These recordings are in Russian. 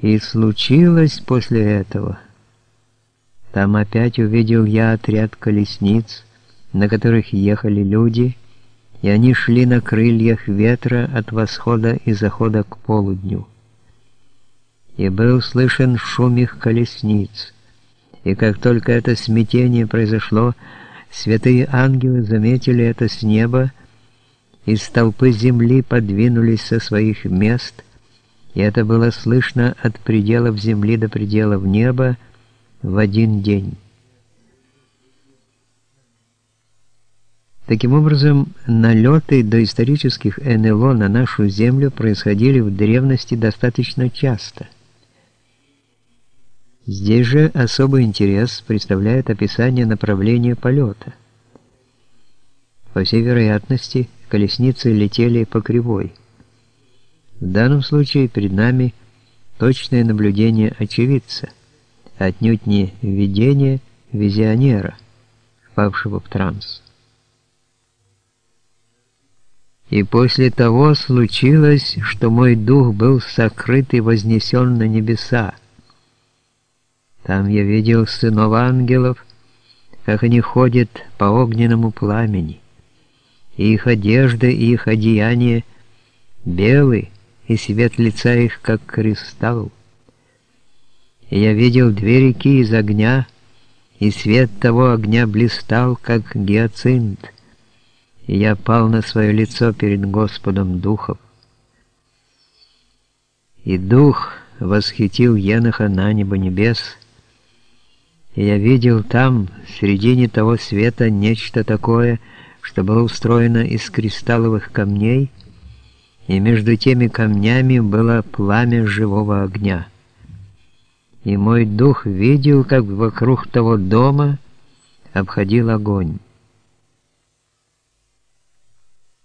И случилось после этого. Там опять увидел я отряд колесниц, на которых ехали люди, и они шли на крыльях ветра от восхода и захода к полудню. И был слышен шум их колесниц, и как только это смятение произошло, святые ангелы заметили это с неба, из толпы земли подвинулись со своих мест, и это было слышно от пределов земли до пределов неба в один день. Таким образом, налеты доисторических НЛО на нашу Землю происходили в древности достаточно часто. Здесь же особый интерес представляет описание направления полета. По всей вероятности, колесницы летели по кривой. В данном случае перед нами точное наблюдение очевидца, отнюдь не видение визионера, впавшего в транс. И после того случилось, что мой дух был сокрыт и вознесен на небеса. Там я видел сынов ангелов, как они ходят по огненному пламени, и их одежда и их одеяние белые, и свет лица их, как кристалл. И я видел две реки из огня, и свет того огня блистал, как гиацинт, и я пал на свое лицо перед Господом Духов. И Дух восхитил Еноха на небо небес, и я видел там, в середине того света, нечто такое, что было устроено из кристалловых камней, и между теми камнями было пламя живого огня. И мой дух видел, как вокруг того дома обходил огонь.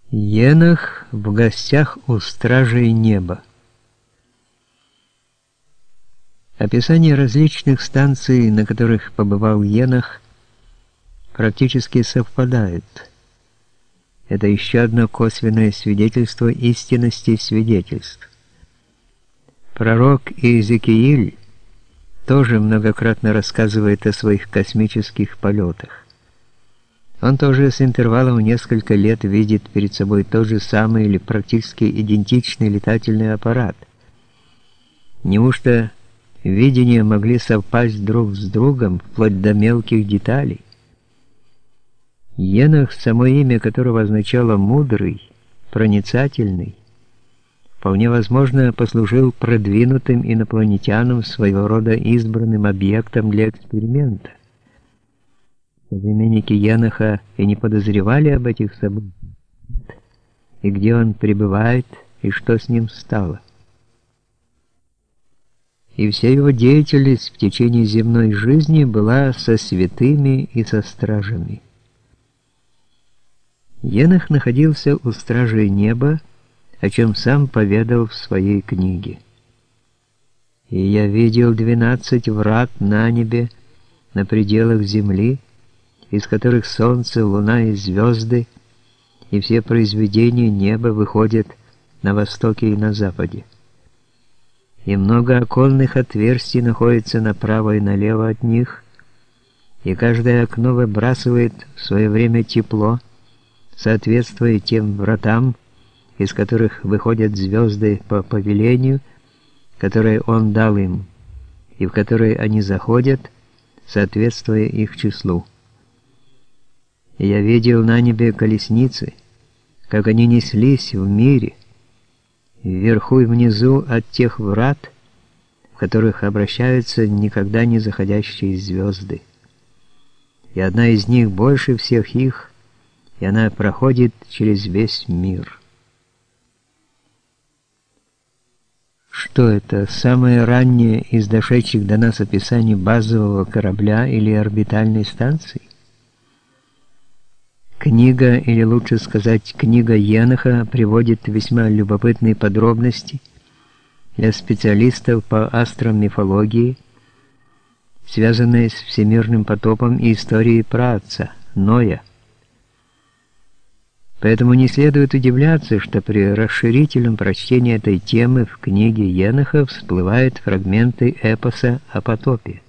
Енах в гостях у стражей неба. Описание различных станций, на которых побывал Енах, практически совпадает. Это еще одно косвенное свидетельство истинности свидетельств. Пророк Иезекииль тоже многократно рассказывает о своих космических полетах. Он тоже с интервалом несколько лет видит перед собой тот же самый или практически идентичный летательный аппарат. Неужто видения могли совпасть друг с другом вплоть до мелких деталей? Енах, само имя которого означало «мудрый», «проницательный», вполне возможно послужил продвинутым инопланетянам своего рода избранным объектом для эксперимента. Современники Еноха и не подозревали об этих событиях, и где он пребывает, и что с ним стало. И вся его деятельность в течение земной жизни была со святыми и со стражами. Енох находился у стражей неба, о чем сам поведал в своей книге. «И я видел двенадцать врат на небе, на пределах земли, из которых солнце, луна и звезды, и все произведения неба выходят на востоке и на западе. И много оконных отверстий находится направо и налево от них, и каждое окно выбрасывает в свое время тепло, соответствуя тем вратам, из которых выходят звезды по повелению, которое он дал им, и в которые они заходят, соответствуя их числу я видел на небе колесницы, как они неслись в мире, вверху и внизу от тех врат, в которых обращаются никогда не заходящие звезды. И одна из них больше всех их, и она проходит через весь мир. Что это, самое раннее из дошедших до нас описаний базового корабля или орбитальной станции? Книга, или лучше сказать, книга Еноха приводит весьма любопытные подробности для специалистов по астромифологии, связанные с всемирным потопом и историей праотца, Ноя. Поэтому не следует удивляться, что при расширительном прочтении этой темы в книге Еноха всплывают фрагменты эпоса о потопе.